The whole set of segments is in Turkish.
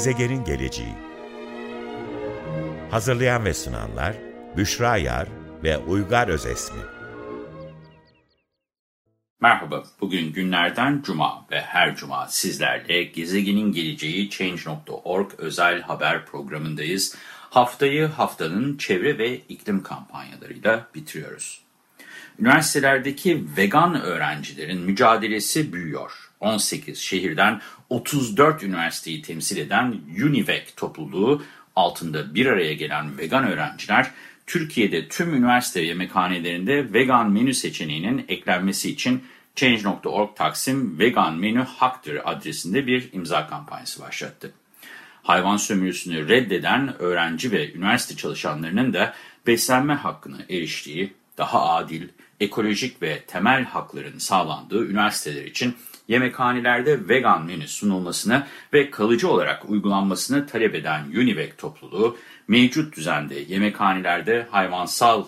Gezegenin geleceği Hazırlayan ve sunanlar Büşra Yar ve Uygar Özesmi Merhaba, bugün günlerden cuma ve her cuma sizlerle gezegenin geleceği Change.org özel haber programındayız. Haftayı haftanın çevre ve iklim kampanyalarıyla bitiriyoruz. Üniversitelerdeki vegan öğrencilerin mücadelesi büyüyor. 18 şehirden 34 üniversiteyi temsil eden Univec topluluğu altında bir araya gelen vegan öğrenciler, Türkiye'de tüm üniversite yemekhanelerinde vegan menü seçeneğinin eklenmesi için Change.org Taksim Vegan Menü Haktır adresinde bir imza kampanyası başlattı. Hayvan sömürüsünü reddeden öğrenci ve üniversite çalışanlarının da beslenme hakkına eriştiği, daha adil, ekolojik ve temel hakların sağlandığı üniversiteler için yemekhanelerde vegan menü sunulmasını ve kalıcı olarak uygulanmasını talep eden Univec topluluğu, mevcut düzende yemekhanelerde hayvansal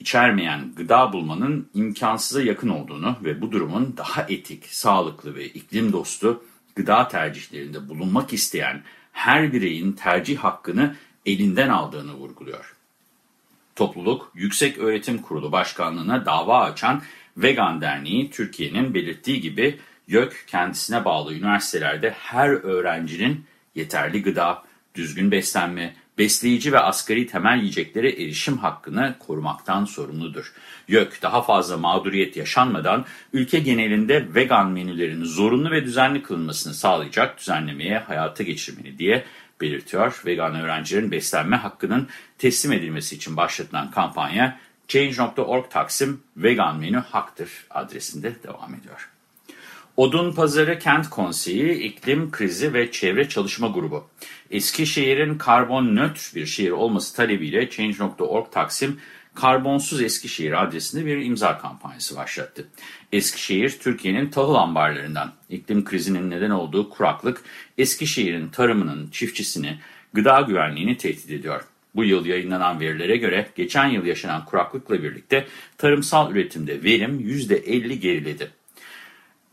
içermeyen gıda bulmanın imkansıza yakın olduğunu ve bu durumun daha etik, sağlıklı ve iklim dostu gıda tercihlerinde bulunmak isteyen her bireyin tercih hakkını elinden aldığını vurguluyor. Topluluk, Yüksek Öğretim Kurulu Başkanlığı'na dava açan Vegan Derneği, Türkiye'nin belirttiği gibi YÖK kendisine bağlı üniversitelerde her öğrencinin yeterli gıda, düzgün beslenme, besleyici ve asgari temel yiyeceklere erişim hakkını korumaktan sorumludur. YÖK daha fazla mağduriyet yaşanmadan ülke genelinde vegan menülerin zorunlu ve düzenli kılınmasını sağlayacak düzenlemeye hayata geçirmeli diye belirtiyor. Vegan öğrencilerin beslenme hakkının teslim edilmesi için başlatılan kampanya Change.org Taksim Vegan Menü Haktır adresinde devam ediyor. Odun Pazarı Kent Konseyi, İklim Krizi ve Çevre Çalışma Grubu, Eskişehir'in karbon nötr bir şehir olması talebiyle Change.org Taksim Karbonsuz Eskişehir adresinde bir imza kampanyası başlattı. Eskişehir, Türkiye'nin tahıl ambarlarından. İklim krizinin neden olduğu kuraklık, Eskişehir'in tarımının, çiftçisini, gıda güvenliğini tehdit ediyor. Bu yıl yayınlanan verilere göre geçen yıl yaşanan kuraklıkla birlikte tarımsal üretimde verim %50 geriledi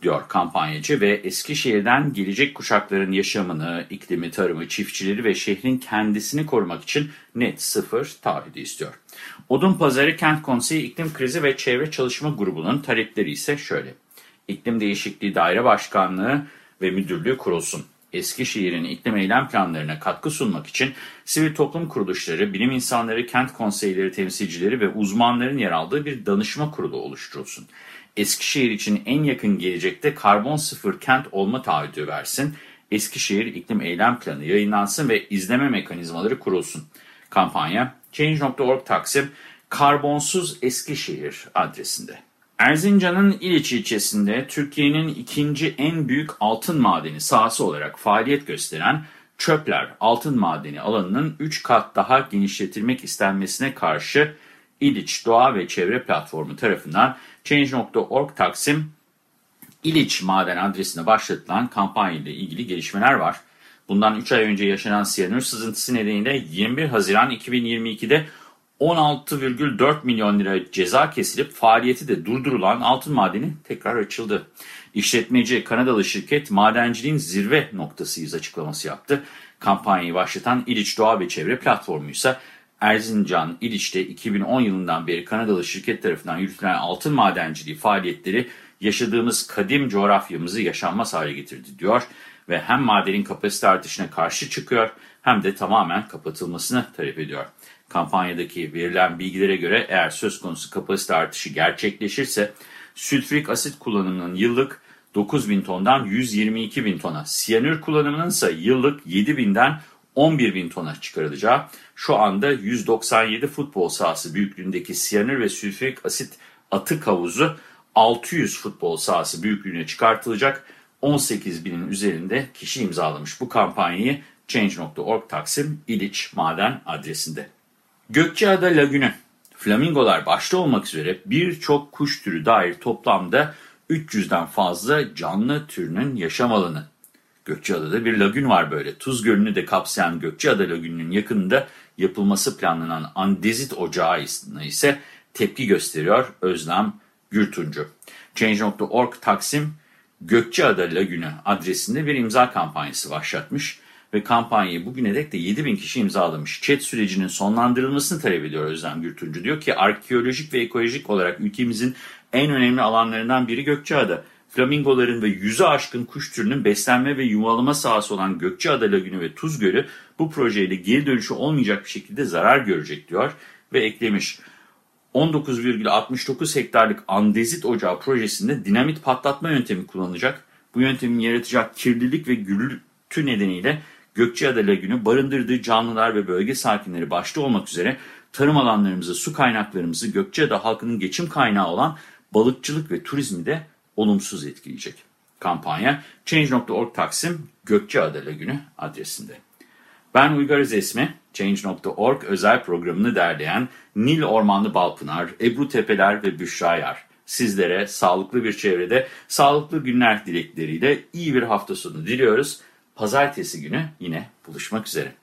diyor kampanyacı ve Eskişehir'den gelecek kuşakların yaşamını, iklimi, tarımı, çiftçileri ve şehrin kendisini korumak için net sıfır taahhüdü istiyor. Odun Pazarı Kent Konseyi İklim Krizi ve Çevre Çalışma Grubu'nun talepleri ise şöyle. İklim Değişikliği Daire Başkanlığı ve Müdürlüğü kurulsun. Eskişehir'in iklim eylem planlarına katkı sunmak için sivil toplum kuruluşları, bilim insanları, kent konseyleri temsilcileri ve uzmanların yer aldığı bir danışma kurulu oluşturulsun. Eskişehir için en yakın gelecekte karbon sıfır kent olma taahhüdü versin. Eskişehir iklim eylem planı yayınlansın ve izleme mekanizmaları kurulsun. Kampanya Change.org Taksim Karbonsuz Eskişehir adresinde. Erzincan'ın İliç ilçesinde Türkiye'nin ikinci en büyük altın madeni sahası olarak faaliyet gösteren Çöpler Altın Madeni alanının 3 kat daha genişletilmek istenmesine karşı İliç Doğa ve Çevre Platformu tarafından Change.org Taksim İliç Maden adresine başlatılan kampanya ile ilgili gelişmeler var. Bundan 3 ay önce yaşanan siyanür sızıntısı nedeniyle 21 Haziran 2022'de 16,4 milyon lira ceza kesilip faaliyeti de durdurulan altın madeni tekrar açıldı. İşletmeci Kanadalı şirket madenciliğin zirve noktasıyız açıklaması yaptı. Kampanyayı başlatan İliç Doğa ve Çevre Platformu ise Erzincan, İliç'te 2010 yılından beri Kanadalı şirket tarafından yürütülen altın madenciliği faaliyetleri yaşadığımız kadim coğrafyamızı yaşanmaz hale getirdi diyor ve hem madenin kapasite artışına karşı çıkıyor hem de tamamen kapatılmasını talep ediyor. Kampanyadaki verilen bilgilere göre eğer söz konusu kapasite artışı gerçekleşirse sülfürik asit kullanımının yıllık 9 bin tondan 122 bin tona, siyanür kullanımının ise yıllık 7 binden 11 bin tona çıkarılacağı, şu anda 197 futbol sahası büyüklüğündeki siyanür ve sülfürik asit atık havuzu 600 futbol sahası büyüklüğüne çıkartılacak. 18 binin üzerinde kişi imzalamış bu kampanyayı Change.org Taksim İliç Maden adresinde. Gökçeada Lagünü, flamingolar başta olmak üzere birçok kuş türü dair toplamda 300'den fazla canlı türünün yaşam alanı. Gökçeada'da bir lagün var böyle. Tuz Gölü'nü de kapsayan Gökçeada Lagünü'nün yakınında yapılması planlanan andezit ocağı ise tepki gösteriyor Özlem Gürtuncu. Change.org Taksim Gökçeada Lagünü adresinde bir imza kampanyası başlatmış ve kampanyayı bugüne dek de 7 bin kişi imzalamış. Çet sürecinin sonlandırılmasını talep ediyor Özlem Gürtüncü. Diyor ki arkeolojik ve ekolojik olarak ülkemizin en önemli alanlarından biri Gökçeada. Flamingoların ve yüzü aşkın kuş türünün beslenme ve yuvalama sahası olan Gökçeada Lagünü ve Tuz Gölü bu projeyle geri dönüşü olmayacak bir şekilde zarar görecek diyor ve eklemiş. 19,69 hektarlık andezit ocağı projesinde dinamit patlatma yöntemi kullanılacak. Bu yöntemin yaratacak kirlilik ve gürültü nedeniyle Gökçeada Lagünü barındırdığı canlılar ve bölge sakinleri başta olmak üzere tarım alanlarımızı, su kaynaklarımızı, Gökçeada halkının geçim kaynağı olan balıkçılık ve turizmi de olumsuz etkileyecek. Kampanya Change.org Taksim Gökçeada Lagünü adresinde. Ben Uygar Özesmi, Change.org özel programını derleyen Nil Ormanlı Balpınar, Ebru Tepeler ve Büşra Yar. Sizlere sağlıklı bir çevrede, sağlıklı günler dilekleriyle iyi bir hafta sonu diliyoruz. Pazartesi günü yine buluşmak üzere.